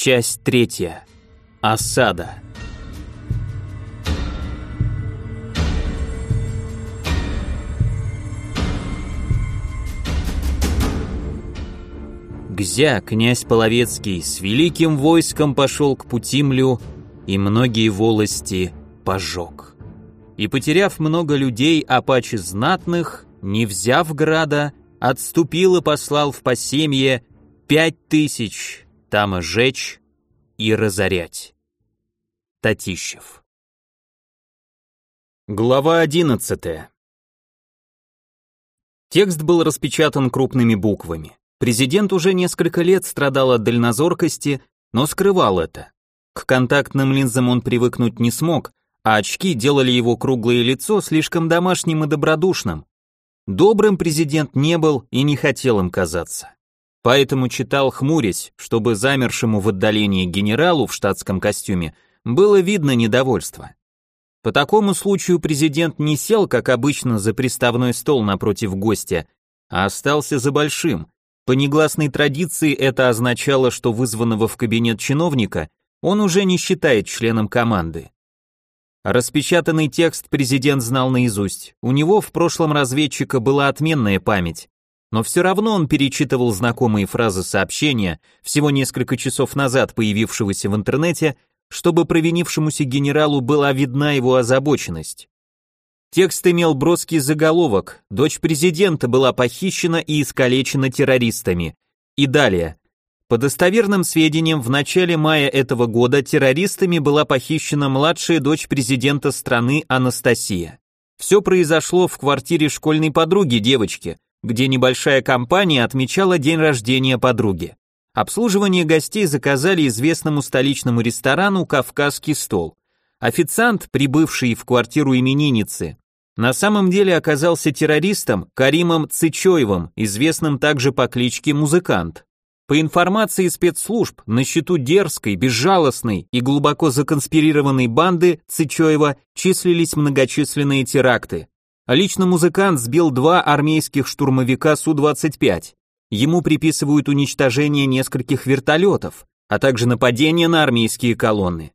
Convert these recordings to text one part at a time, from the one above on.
Часть третья. Осада. Гзя, князь Половецкий, с великим войском пошел к Путимлю и многие волости пожег. И, потеряв много людей, апачи знатных, не взяв града, отступил и послал в посемье пять тысяч, там и жечь и разорять. Татищев. Глава одиннадцатая. Текст был распечатан крупными буквами. Президент уже несколько лет страдал от дальнозоркости, но скрывал это. К контактным линзам он привыкнуть не смог, а очки делали его круглое лицо слишком домашним и добродушным. Добрым президент не был и не хотел им казаться. Поэтому читал хмурясь, чтобы замершему в отдалении генералу в штатском костюме было видно недовольство. По такому случаю президент не сел, как обычно, за приставной стол напротив гостя, а остался за большим, по негласной традиции это означало, что вызванного в кабинет чиновника он уже не считает членом команды. Распечатанный текст президент знал наизусть. У него в прошлом разведчика была отменная память. Но все равно он перечитывал знакомые фразы сообщения, всего несколько часов назад появившегося в интернете, чтобы провинившемуся генералу была видна его озабоченность. Текст имел броский заголовок «Дочь президента была похищена и искалечена террористами». И далее. По достоверным сведениям, в начале мая этого года террористами была похищена младшая дочь президента страны Анастасия. Все произошло в квартире школьной подруги девочки, где небольшая компания отмечала день рождения подруги. Обслуживание гостей заказали известному столичному ресторану «Кавказский стол». Официант, прибывший в квартиру именинницы, на самом деле оказался террористом Каримом Цычоевым, известным также по кличке Музыкант. По информации спецслужб, на счету дерзкой, безжалостной и глубоко законспирированной банды Цычоева числились многочисленные теракты. Лично музыкант сбил два армейских штурмовика Су-25. Ему приписывают уничтожение нескольких вертолетов, а также нападение на армейские колонны.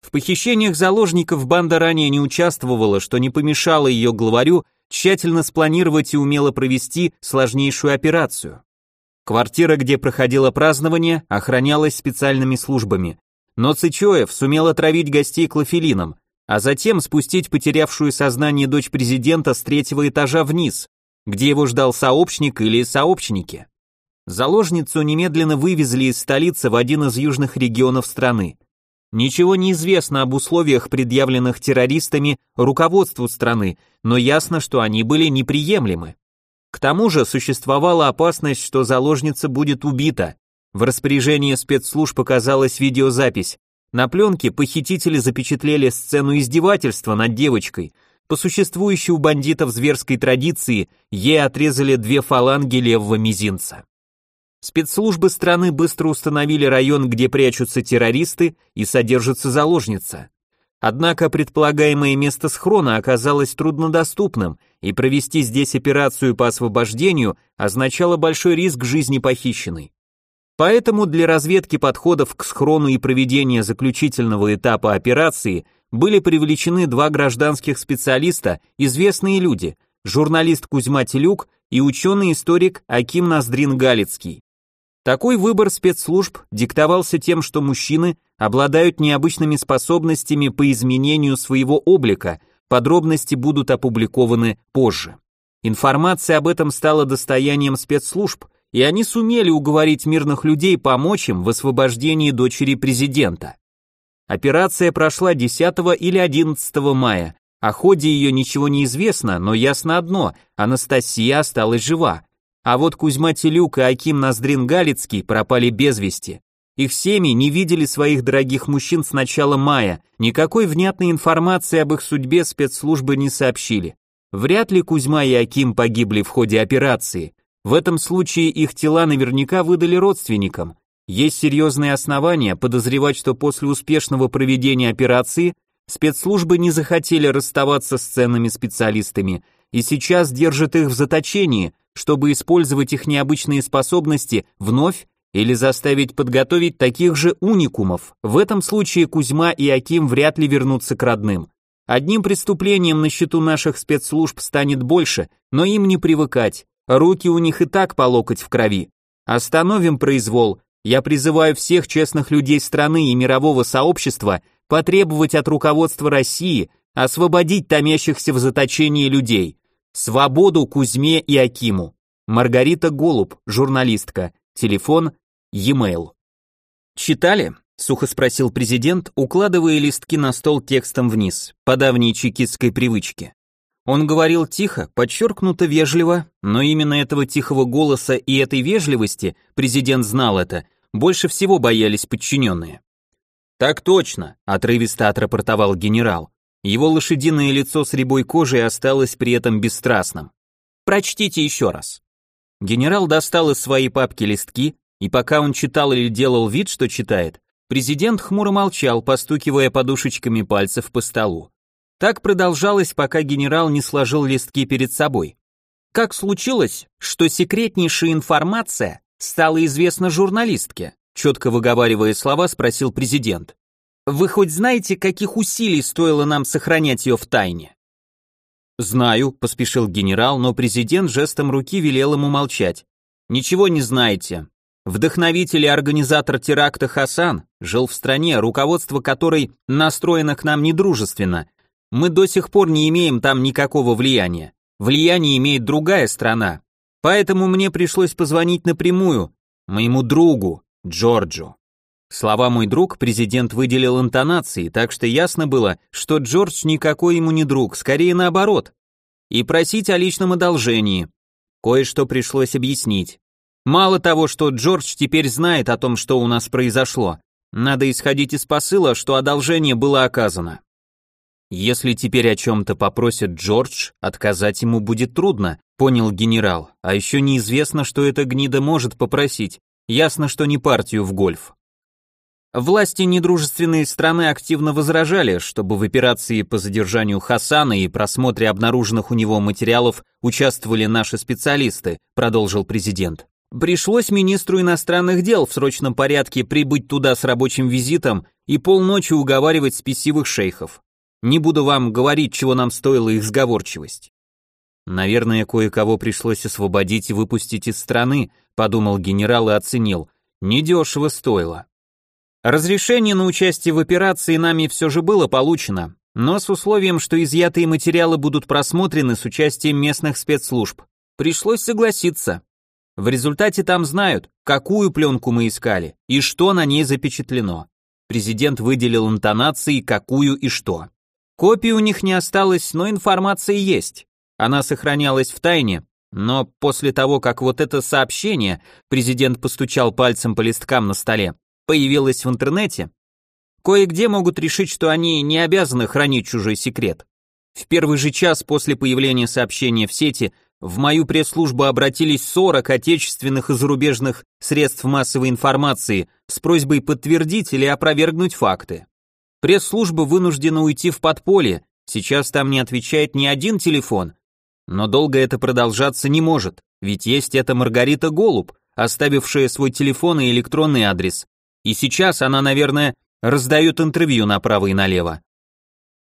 В похищениях заложников банда ранее не участвовала, что не помешало ее главарю тщательно спланировать и умело провести сложнейшую операцию. Квартира, где проходило празднование, охранялась специальными службами, но Цычоев сумел отравить гостей клофелином, а затем спустить потерявшую сознание дочь президента с третьего этажа вниз, где его ждал сообщник или сообщники. Заложницу немедленно вывезли из столицы в один из южных регионов страны. Ничего не известно об условиях, предъявленных террористами руководству страны, но ясно, что они были неприемлемы. К тому же существовала опасность, что заложница будет убита. В распоряжении спецслужб показалась видеозапись. На пленке похитители запечатлели сцену издевательства над девочкой. По существующей у бандитов зверской традиции, ей отрезали две фаланги левого мизинца. Спецслужбы страны быстро установили район, где прячутся террористы и содержится заложница. Однако предполагаемое место схрона оказалось труднодоступным, и провести здесь операцию по освобождению означало большой риск жизни похищенной. Поэтому для разведки подходов к схрону и проведения заключительного этапа операции были привлечены два гражданских специалиста, известные люди, журналист Кузьма Телюк и ученый-историк Аким Ноздрин Галицкий. Такой выбор спецслужб диктовался тем, что мужчины обладают необычными способностями по изменению своего облика, подробности будут опубликованы позже. Информация об этом стала достоянием спецслужб, и они сумели уговорить мирных людей помочь им в освобождении дочери президента. Операция прошла 10 или 11 мая. О ходе ее ничего не известно, но ясно одно – Анастасия осталась жива. А вот Кузьма Телюк и Аким Ноздрин Галицкий пропали без вести. Их семьи не видели своих дорогих мужчин с начала мая, никакой внятной информации об их судьбе спецслужбы не сообщили. Вряд ли Кузьма и Аким погибли в ходе операции. В этом случае их тела наверняка выдали родственникам. Есть серьезные основания подозревать, что после успешного проведения операции спецслужбы не захотели расставаться с ценными специалистами и сейчас держат их в заточении, чтобы использовать их необычные способности вновь или заставить подготовить таких же уникумов. В этом случае Кузьма и Аким вряд ли вернутся к родным. Одним преступлением на счету наших спецслужб станет больше, но им не привыкать. Руки у них и так по локоть в крови. Остановим произвол. Я призываю всех честных людей страны и мирового сообщества потребовать от руководства России освободить томящихся в заточении людей. Свободу Кузьме и Акиму. Маргарита Голуб, журналистка. Телефон e-mail. Читали? сухо спросил президент, укладывая листки на стол текстом вниз, по давней чекистской привычке. Он говорил тихо, подчеркнуто вежливо, но именно этого тихого голоса и этой вежливости, президент знал это, больше всего боялись подчиненные. «Так точно», — отрывисто отрапортовал генерал. Его лошадиное лицо с рябой кожей осталось при этом бесстрастным. «Прочтите еще раз». Генерал достал из своей папки листки, и пока он читал или делал вид, что читает, президент хмуро молчал, постукивая подушечками пальцев по столу. Так продолжалось, пока генерал не сложил листки перед собой. Как случилось, что секретнейшая информация стала известна журналистке? Четко выговаривая слова, спросил президент. Вы хоть знаете, каких усилий стоило нам сохранять ее в тайне? Знаю, поспешил генерал, но президент жестом руки велел ему молчать. Ничего не знаете. Вдохновитель и организатор теракта Хасан жил в стране, руководство которой настроено к нам недружественно. Мы до сих пор не имеем там никакого влияния. Влияние имеет другая страна. Поэтому мне пришлось позвонить напрямую моему другу, Джорджу. Слова «мой друг» президент выделил интонацией, так что ясно было, что Джордж никакой ему не друг, скорее наоборот. И просить о личном одолжении. Кое-что пришлось объяснить. Мало того, что Джордж теперь знает о том, что у нас произошло, надо исходить из посыла, что одолжение было оказано. Если теперь о чем-то попросит Джордж, отказать ему будет трудно, понял генерал, а еще неизвестно, что эта гнида может попросить, ясно, что не партию в гольф. Власти недружественной страны активно возражали, чтобы в операции по задержанию Хасана и просмотре обнаруженных у него материалов участвовали наши специалисты, продолжил президент. Пришлось министру иностранных дел в срочном порядке прибыть туда с рабочим визитом и полночи уговаривать спесивых шейхов. Не буду вам говорить, чего нам стоила их сговорчивость. Наверное, кое-кого пришлось освободить и выпустить из страны, подумал генерал и оценил. Недешево стоило. Разрешение на участие в операции нами все же было получено, но с условием, что изъятые материалы будут просмотрены с участием местных спецслужб. Пришлось согласиться. В результате там знают, какую пленку мы искали и что на ней запечатлено. Президент выделил интонации, какую и что. Копии у них не осталось, но информация есть. Она сохранялась в тайне, но после того, как вот это сообщение, президент постучал пальцем по листкам на столе, появилось в интернете, кое-где могут решить, что они не обязаны хранить чужой секрет. В первый же час после появления сообщения в сети в мою пресс-службу обратились 40 отечественных и зарубежных средств массовой информации с просьбой подтвердить или опровергнуть факты. Пресс-служба вынуждена уйти в подполье, сейчас там не отвечает ни один телефон. Но долго это продолжаться не может, ведь есть эта Маргарита Голуб, оставившая свой телефон и электронный адрес. И сейчас она, наверное, раздает интервью направо и налево.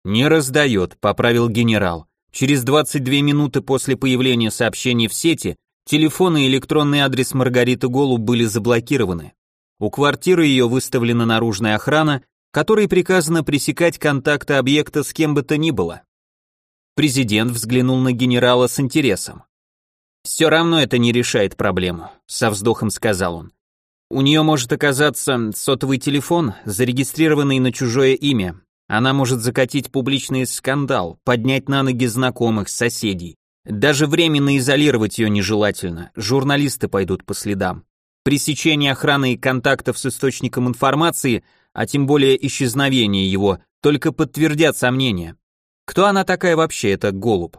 «Не раздает», — поправил генерал. Через 22 минуты после появления сообщений в сети телефон и электронный адрес Маргариты Голуб были заблокированы. У квартиры ее выставлена наружная охрана, которой приказано пресекать контакты объекта с кем бы то ни было. Президент взглянул на генерала с интересом. «Все равно это не решает проблему», — со вздохом сказал он. «У нее может оказаться сотовый телефон, зарегистрированный на чужое имя, она может закатить публичный скандал, поднять на ноги знакомых, соседей. Даже временно изолировать ее нежелательно, журналисты пойдут по следам. Пресечение охраны и контактов с источником информации, а тем более исчезновение его, только подтвердят сомнения. Кто она такая вообще, это Голуб?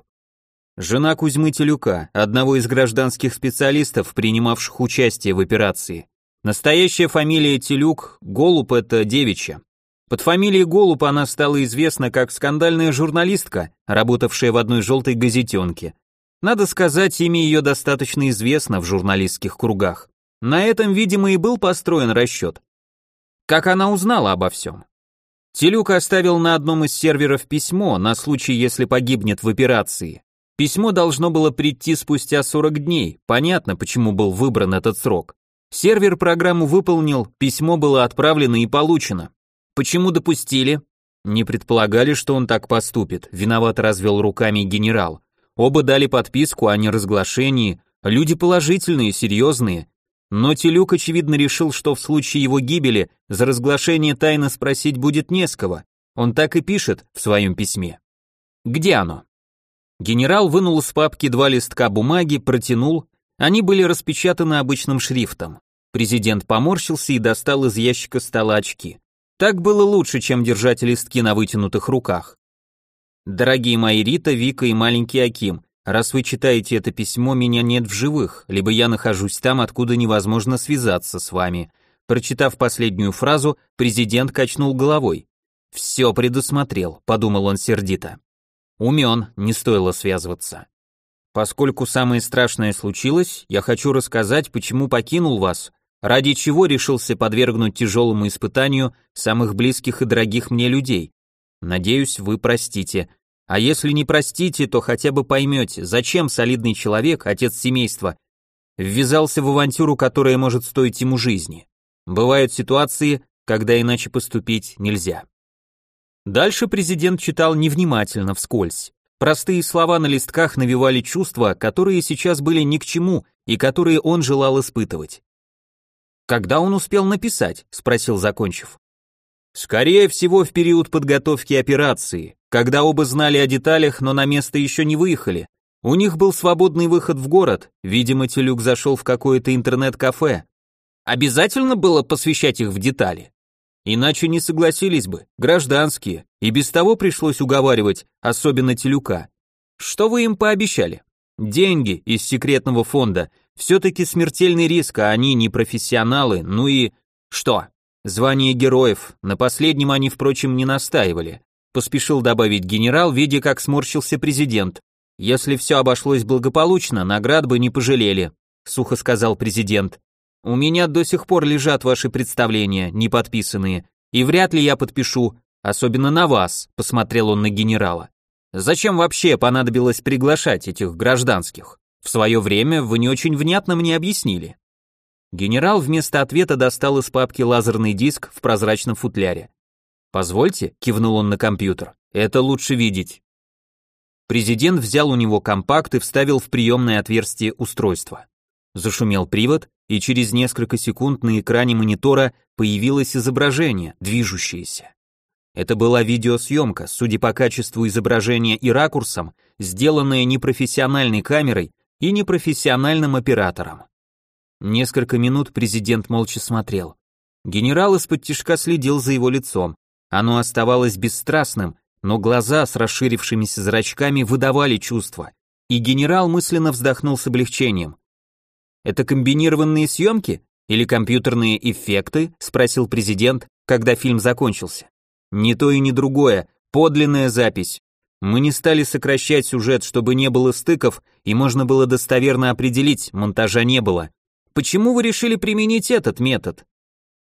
Жена Кузьмы Телюка, одного из гражданских специалистов, принимавших участие в операции. Настоящая фамилия Телюк, Голуб это девичья. Под фамилией Голуб она стала известна как скандальная журналистка, работавшая в одной желтой газетенке. Надо сказать, имя ее достаточно известно в журналистских кругах. На этом, видимо, и был построен расчет. Как она узнала обо всем? Телюк оставил на одном из серверов письмо на случай, если погибнет в операции. Письмо должно было прийти спустя 40 дней, понятно, почему был выбран этот срок. Сервер программу выполнил, письмо было отправлено и получено. Почему допустили? Не предполагали, что он так поступит, виноват развел руками генерал. Оба дали подписку о неразглашении, люди положительные, серьезные, но Телюк, очевидно, решил, что в случае его гибели за разглашение тайны спросить будет не с кого. Он так и пишет в своем письме. Где оно? Генерал вынул из папки два листка бумаги, протянул. Они были распечатаны обычным шрифтом. Президент поморщился и достал из ящика стола очки. Так было лучше, чем держать листки на вытянутых руках. Дорогие мои Рита, Вика и маленький Аким, Раз вы читаете это письмо, меня нет в живых, либо я нахожусь там, откуда невозможно связаться с вами. Прочитав последнюю фразу, президент качнул головой. Все предусмотрел, подумал он сердито. Умен, не стоило связываться. Поскольку самое страшное случилось, я хочу рассказать, почему покинул вас, ради чего решился подвергнуть тяжелому испытанию самых близких и дорогих мне людей. Надеюсь, вы простите, а если не простите, то хотя бы поймете, зачем солидный человек, отец семейства, ввязался в авантюру, которая может стоить ему жизни. Бывают ситуации, когда иначе поступить нельзя. Дальше президент читал невнимательно, вскользь. Простые слова на листках навевали чувства, которые сейчас были ни к чему и которые он желал испытывать. «Когда он успел написать?» – спросил закончив. «Скорее всего, в период подготовки операции когда оба знали о деталях, но на место еще не выехали. У них был свободный выход в город, видимо, Телюк зашел в какое-то интернет-кафе. Обязательно было посвящать их в детали? Иначе не согласились бы, гражданские, и без того пришлось уговаривать, особенно Телюка. Что вы им пообещали? Деньги из секретного фонда, все-таки смертельный риск, а они не профессионалы, ну и... Что? Звание героев, на последнем они, впрочем, не настаивали поспешил добавить генерал, видя, как сморщился президент. Если все обошлось благополучно, наград бы не пожалели, сухо сказал президент. У меня до сих пор лежат ваши представления, не подписанные, и вряд ли я подпишу, особенно на вас, посмотрел он на генерала. Зачем вообще понадобилось приглашать этих гражданских? В свое время вы не очень внятно мне объяснили. Генерал вместо ответа достал из папки лазерный диск в прозрачном футляре. «Позвольте», — кивнул он на компьютер, — «это лучше видеть». Президент взял у него компакт и вставил в приемное отверстие устройства. Зашумел привод, и через несколько секунд на экране монитора появилось изображение, движущееся. Это была видеосъемка, судя по качеству изображения и ракурсам, сделанная непрофессиональной камерой и непрофессиональным оператором. Несколько минут президент молча смотрел. Генерал из-под следил за его лицом. Оно оставалось бесстрастным, но глаза с расширившимися зрачками выдавали чувства, и генерал мысленно вздохнул с облегчением. «Это комбинированные съемки или компьютерные эффекты?» – спросил президент, когда фильм закончился. «Не то и не другое, подлинная запись. Мы не стали сокращать сюжет, чтобы не было стыков, и можно было достоверно определить, монтажа не было. Почему вы решили применить этот метод?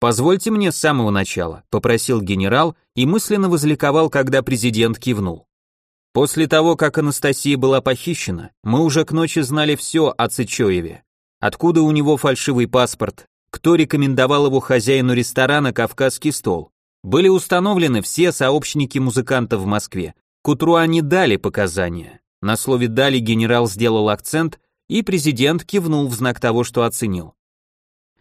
«Позвольте мне с самого начала», — попросил генерал и мысленно возликовал, когда президент кивнул. После того, как Анастасия была похищена, мы уже к ночи знали все о Цычоеве. Откуда у него фальшивый паспорт, кто рекомендовал его хозяину ресторана «Кавказский стол». Были установлены все сообщники музыкантов в Москве. К утру они дали показания. На слове «дали» генерал сделал акцент, и президент кивнул в знак того, что оценил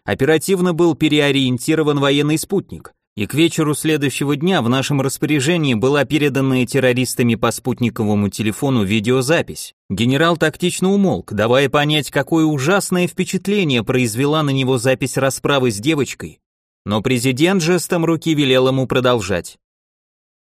оперативно был переориентирован военный спутник, и к вечеру следующего дня в нашем распоряжении была переданная террористами по спутниковому телефону видеозапись. Генерал тактично умолк, давая понять, какое ужасное впечатление произвела на него запись расправы с девочкой, но президент жестом руки велел ему продолжать.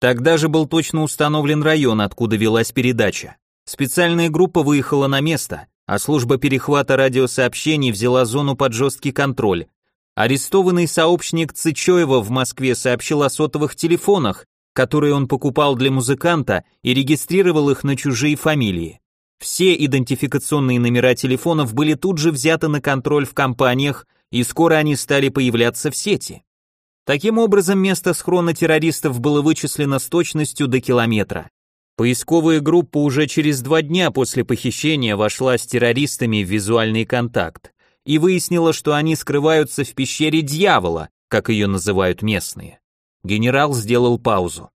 Тогда же был точно установлен район, откуда велась передача. Специальная группа выехала на место, а служба перехвата радиосообщений взяла зону под жесткий контроль. Арестованный сообщник Цычоева в Москве сообщил о сотовых телефонах, которые он покупал для музыканта и регистрировал их на чужие фамилии. Все идентификационные номера телефонов были тут же взяты на контроль в компаниях и скоро они стали появляться в сети. Таким образом, место схрона террористов было вычислено с точностью до километра. Поисковая группа уже через два дня после похищения вошла с террористами в визуальный контакт и выяснила, что они скрываются в пещере дьявола, как ее называют местные. Генерал сделал паузу.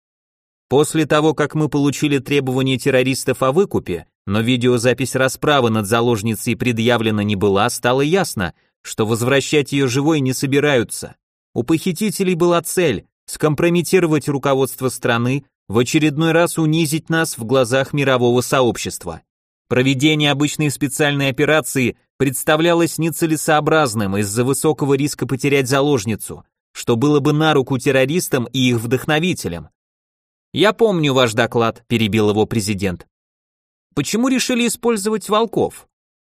После того, как мы получили требования террористов о выкупе, но видеозапись расправы над заложницей предъявлена не была, стало ясно, что возвращать ее живой не собираются. У похитителей была цель – скомпрометировать руководство страны, в очередной раз унизить нас в глазах мирового сообщества. Проведение обычной специальной операции представлялось нецелесообразным из-за высокого риска потерять заложницу, что было бы на руку террористам и их вдохновителям. «Я помню ваш доклад», – перебил его президент. «Почему решили использовать волков?»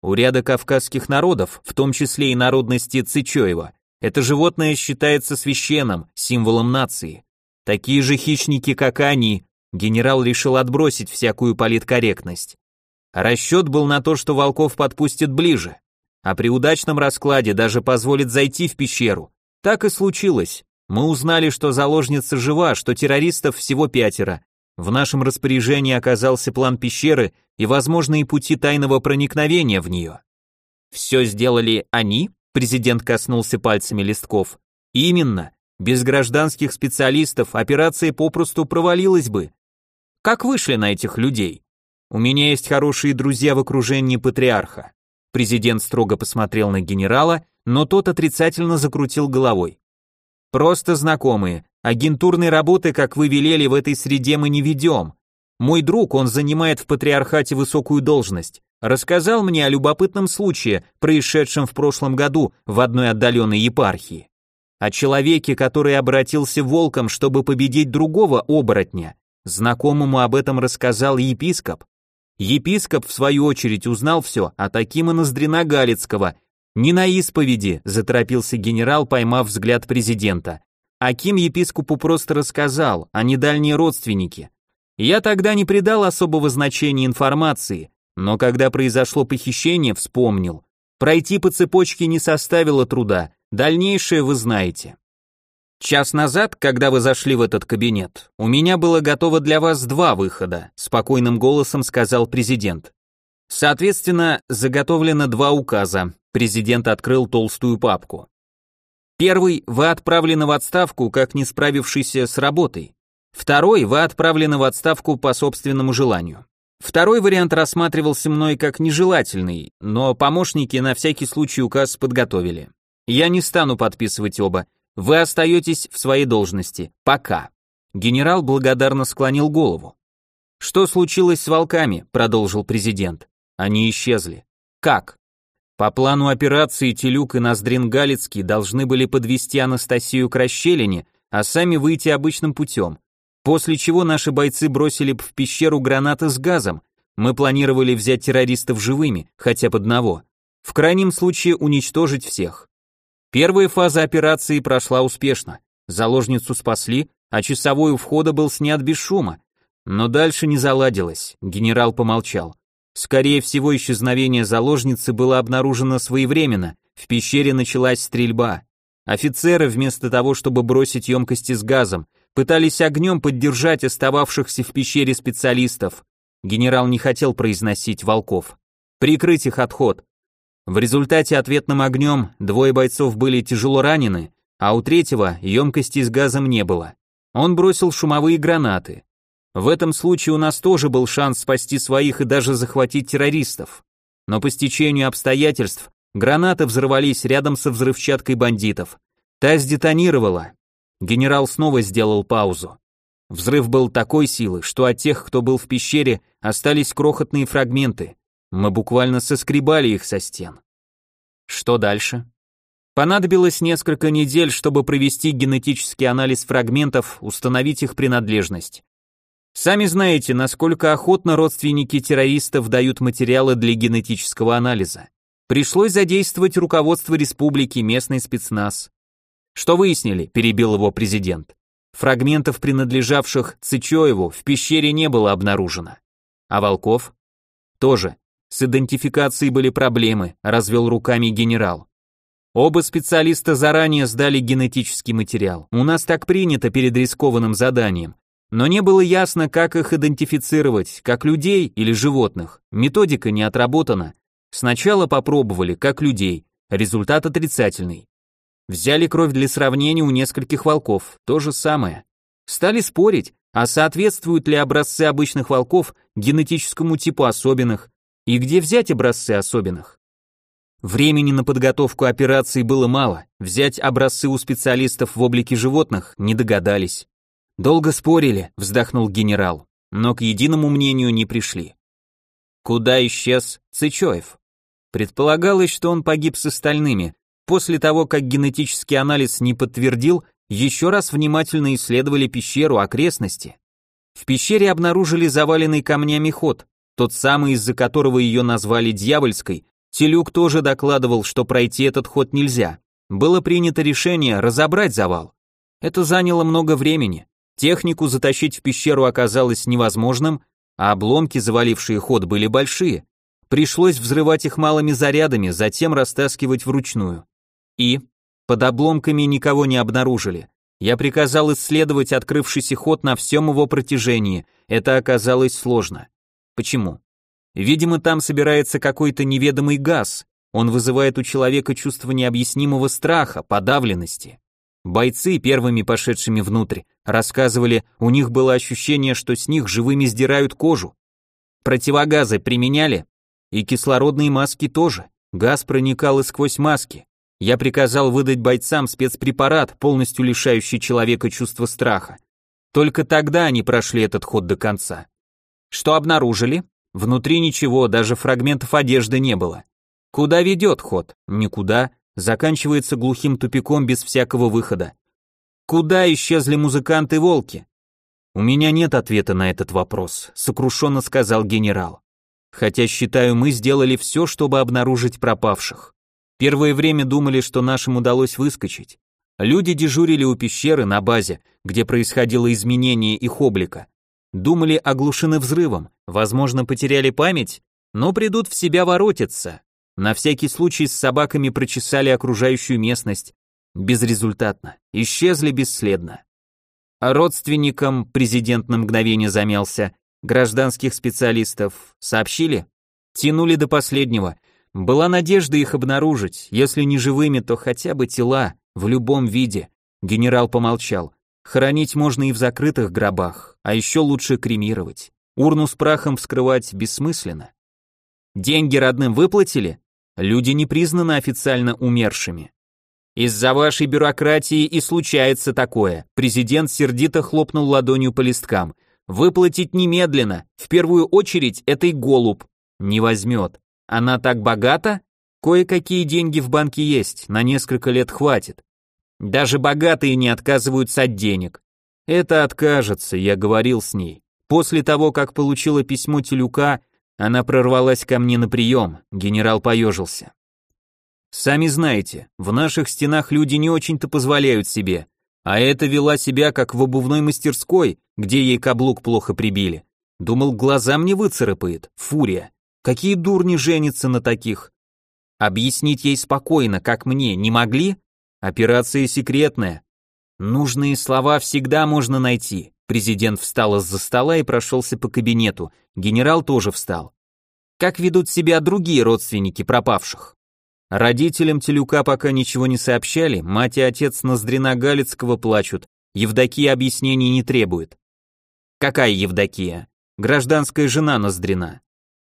У ряда кавказских народов, в том числе и народности Цичоева, это животное считается священным, символом нации. Такие же хищники, как они, генерал решил отбросить всякую политкорректность. Расчет был на то, что волков подпустят ближе, а при удачном раскладе даже позволит зайти в пещеру. Так и случилось. Мы узнали, что заложница жива, что террористов всего пятеро. В нашем распоряжении оказался план пещеры и возможные пути тайного проникновения в нее. Все сделали они? Президент коснулся пальцами листков. Именно. Без гражданских специалистов операция попросту провалилась бы. Как вышли на этих людей? У меня есть хорошие друзья в окружении патриарха. Президент строго посмотрел на генерала, но тот отрицательно закрутил головой. Просто знакомые. Агентурной работы, как вы велели, в этой среде мы не ведем. Мой друг, он занимает в патриархате высокую должность, рассказал мне о любопытном случае, происшедшем в прошлом году в одной отдаленной епархии. О человеке, который обратился волком, чтобы победить другого оборотня. Знакомому об этом рассказал епископ. Епископ, в свою очередь, узнал все о Такима Ноздрина Галицкого. «Не на исповеди», — заторопился генерал, поймав взгляд президента. Аким епископу просто рассказал, а не дальние родственники. Я тогда не придал особого значения информации, но когда произошло похищение, вспомнил. Пройти по цепочке не составило труда, дальнейшее вы знаете. Час назад, когда вы зашли в этот кабинет, у меня было готово для вас два выхода, спокойным голосом сказал президент. Соответственно, заготовлено два указа. Президент открыл толстую папку. Первый, вы отправлены в отставку, как не справившийся с работой. Второй, вы отправлены в отставку по собственному желанию. Второй вариант рассматривался мной как нежелательный, но помощники на всякий случай указ подготовили. Я не стану подписывать оба. Вы остаетесь в своей должности. Пока. Генерал благодарно склонил голову. Что случилось с волками? продолжил президент. Они исчезли. Как? По плану операции Телюк и Ноздрин Галицкий должны были подвести Анастасию к расщелине, а сами выйти обычным путем. После чего наши бойцы бросили в пещеру гранаты с газом. Мы планировали взять террористов живыми, хотя бы одного. В крайнем случае уничтожить всех. Первая фаза операции прошла успешно. Заложницу спасли, а часовой у входа был снят без шума. Но дальше не заладилось, генерал помолчал. Скорее всего, исчезновение заложницы было обнаружено своевременно, в пещере началась стрельба. Офицеры, вместо того, чтобы бросить емкости с газом, пытались огнем поддержать остававшихся в пещере специалистов. Генерал не хотел произносить волков. Прикрыть их отход. В результате ответным огнем двое бойцов были тяжело ранены, а у третьего емкости с газом не было. Он бросил шумовые гранаты. В этом случае у нас тоже был шанс спасти своих и даже захватить террористов. Но по стечению обстоятельств гранаты взорвались рядом со взрывчаткой бандитов. Та сдетонировала, Генерал снова сделал паузу. Взрыв был такой силы, что от тех, кто был в пещере, остались крохотные фрагменты. Мы буквально соскребали их со стен. Что дальше? Понадобилось несколько недель, чтобы провести генетический анализ фрагментов, установить их принадлежность. Сами знаете, насколько охотно родственники террористов дают материалы для генетического анализа. Пришлось задействовать руководство республики, местный спецназ. Что выяснили? перебил его президент. Фрагментов, принадлежавших Цычоеву, в пещере не было обнаружено. А Волков? Тоже. С идентификацией были проблемы, развел руками генерал. Оба специалиста заранее сдали генетический материал. У нас так принято перед рискованным заданием. Но не было ясно, как их идентифицировать, как людей или животных. Методика не отработана. Сначала попробовали, как людей. Результат отрицательный. Взяли кровь для сравнения у нескольких волков. То же самое. Стали спорить, а соответствуют ли образцы обычных волков генетическому типу особенных, и где взять образцы особенных. Времени на подготовку операции было мало, взять образцы у специалистов в облике животных не догадались. Долго спорили, вздохнул генерал, но к единому мнению не пришли. Куда исчез Цычоев? Предполагалось, что он погиб с остальными, после того, как генетический анализ не подтвердил, еще раз внимательно исследовали пещеру окрестности. В пещере обнаружили заваленный камнями ход, тот самый, из-за которого ее назвали дьявольской. Телюк тоже докладывал, что пройти этот ход нельзя. Было принято решение разобрать завал. Это заняло много времени. Технику затащить в пещеру оказалось невозможным, а обломки, завалившие ход, были большие. Пришлось взрывать их малыми зарядами, затем растаскивать вручную. И под обломками никого не обнаружили. Я приказал исследовать открывшийся ход на всем его протяжении. Это оказалось сложно. Почему? Видимо, там собирается какой-то неведомый газ. Он вызывает у человека чувство необъяснимого страха, подавленности. Бойцы, первыми пошедшими внутрь, рассказывали, у них было ощущение, что с них живыми сдирают кожу. Противогазы применяли, и кислородные маски тоже. Газ проникал и сквозь маски. Я приказал выдать бойцам спецпрепарат, полностью лишающий человека чувства страха. Только тогда они прошли этот ход до конца. Что обнаружили? Внутри ничего, даже фрагментов одежды не было. Куда ведет ход? Никуда. Заканчивается глухим тупиком без всякого выхода. Куда исчезли музыканты-волки? У меня нет ответа на этот вопрос, сокрушенно сказал генерал. Хотя считаю, мы сделали все, чтобы обнаружить пропавших. Первое время думали, что нашим удалось выскочить. Люди дежурили у пещеры на базе, где происходило изменение их облика. Думали, оглушены взрывом, возможно, потеряли память, но придут в себя воротиться. На всякий случай с собаками прочесали окружающую местность. Безрезультатно. Исчезли бесследно. А родственникам президент на мгновение замялся. Гражданских специалистов сообщили? Тянули до последнего, была надежда их обнаружить, если не живыми, то хотя бы тела, в любом виде. Генерал помолчал. Хоронить можно и в закрытых гробах, а еще лучше кремировать. Урну с прахом вскрывать бессмысленно. Деньги родным выплатили? Люди не признаны официально умершими. Из-за вашей бюрократии и случается такое. Президент сердито хлопнул ладонью по листкам. Выплатить немедленно, в первую очередь этой голубь. Не возьмет. Она так богата? Кое-какие деньги в банке есть, на несколько лет хватит. Даже богатые не отказываются от денег. Это откажется, я говорил с ней. После того, как получила письмо Телюка, она прорвалась ко мне на прием, генерал поежился. Сами знаете, в наших стенах люди не очень-то позволяют себе, а эта вела себя как в обувной мастерской, где ей каблук плохо прибили. Думал, глаза мне выцарапает, фурия. Какие дурни женятся на таких? Объяснить ей спокойно, как мне, не могли? Операция секретная. Нужные слова всегда можно найти. Президент встал из-за стола и прошелся по кабинету. Генерал тоже встал. Как ведут себя другие родственники пропавших? Родителям Телюка пока ничего не сообщали, мать и отец Ноздрина Галицкого плачут, Евдокия объяснений не требует. Какая Евдокия? Гражданская жена Ноздрина.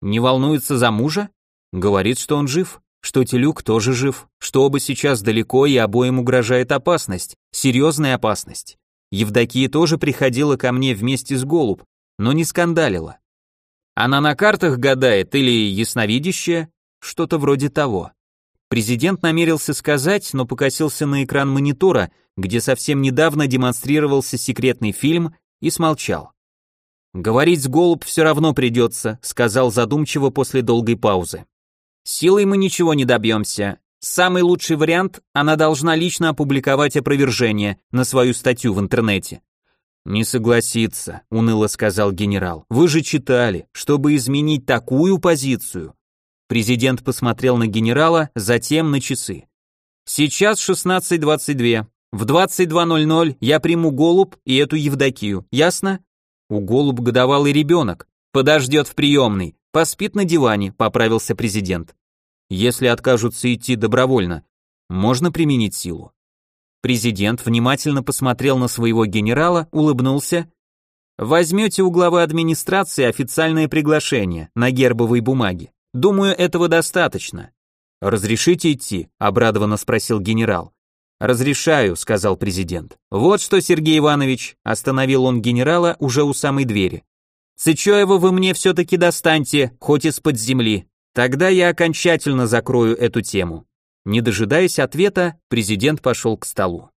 Не волнуется за мужа? Говорит, что он жив, что Телюк тоже жив, что оба сейчас далеко и обоим угрожает опасность, серьезная опасность. Евдокия тоже приходила ко мне вместе с Голуб, но не скандалила. Она на картах гадает или ясновидящая? Что-то вроде того. Президент намерился сказать, но покосился на экран монитора, где совсем недавно демонстрировался секретный фильм, и смолчал. «Говорить с голубь все равно придется», сказал задумчиво после долгой паузы. «Силой мы ничего не добьемся. Самый лучший вариант – она должна лично опубликовать опровержение на свою статью в интернете». «Не согласится», – уныло сказал генерал. «Вы же читали, чтобы изменить такую позицию». Президент посмотрел на генерала, затем на часы. Сейчас 16.22. В 22.00 я приму голубь и эту Евдокию, ясно? У голубь годовалый ребенок. Подождет в приемной. Поспит на диване, поправился президент. Если откажутся идти добровольно, можно применить силу. Президент внимательно посмотрел на своего генерала, улыбнулся. Возьмете у главы администрации официальное приглашение на гербовой бумаге. Думаю, этого достаточно. Разрешите идти? обрадованно спросил генерал. Разрешаю, сказал президент. Вот что, Сергей Иванович, остановил он генерала уже у самой двери. Сычоева вы мне все-таки достаньте, хоть из-под земли. Тогда я окончательно закрою эту тему. Не дожидаясь ответа, президент пошел к столу.